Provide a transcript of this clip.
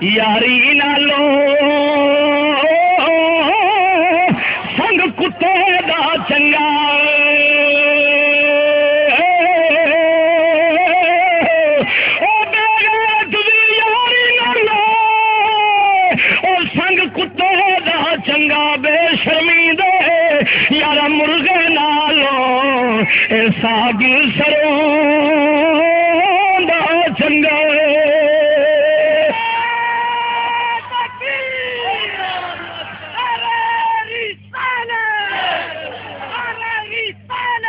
یاری نالو سنگ کتے دا چنگا۔ بے یاری نالو سنگ چنگا بے شرمی دے یار مرغے نالو لو ساگ سروں۔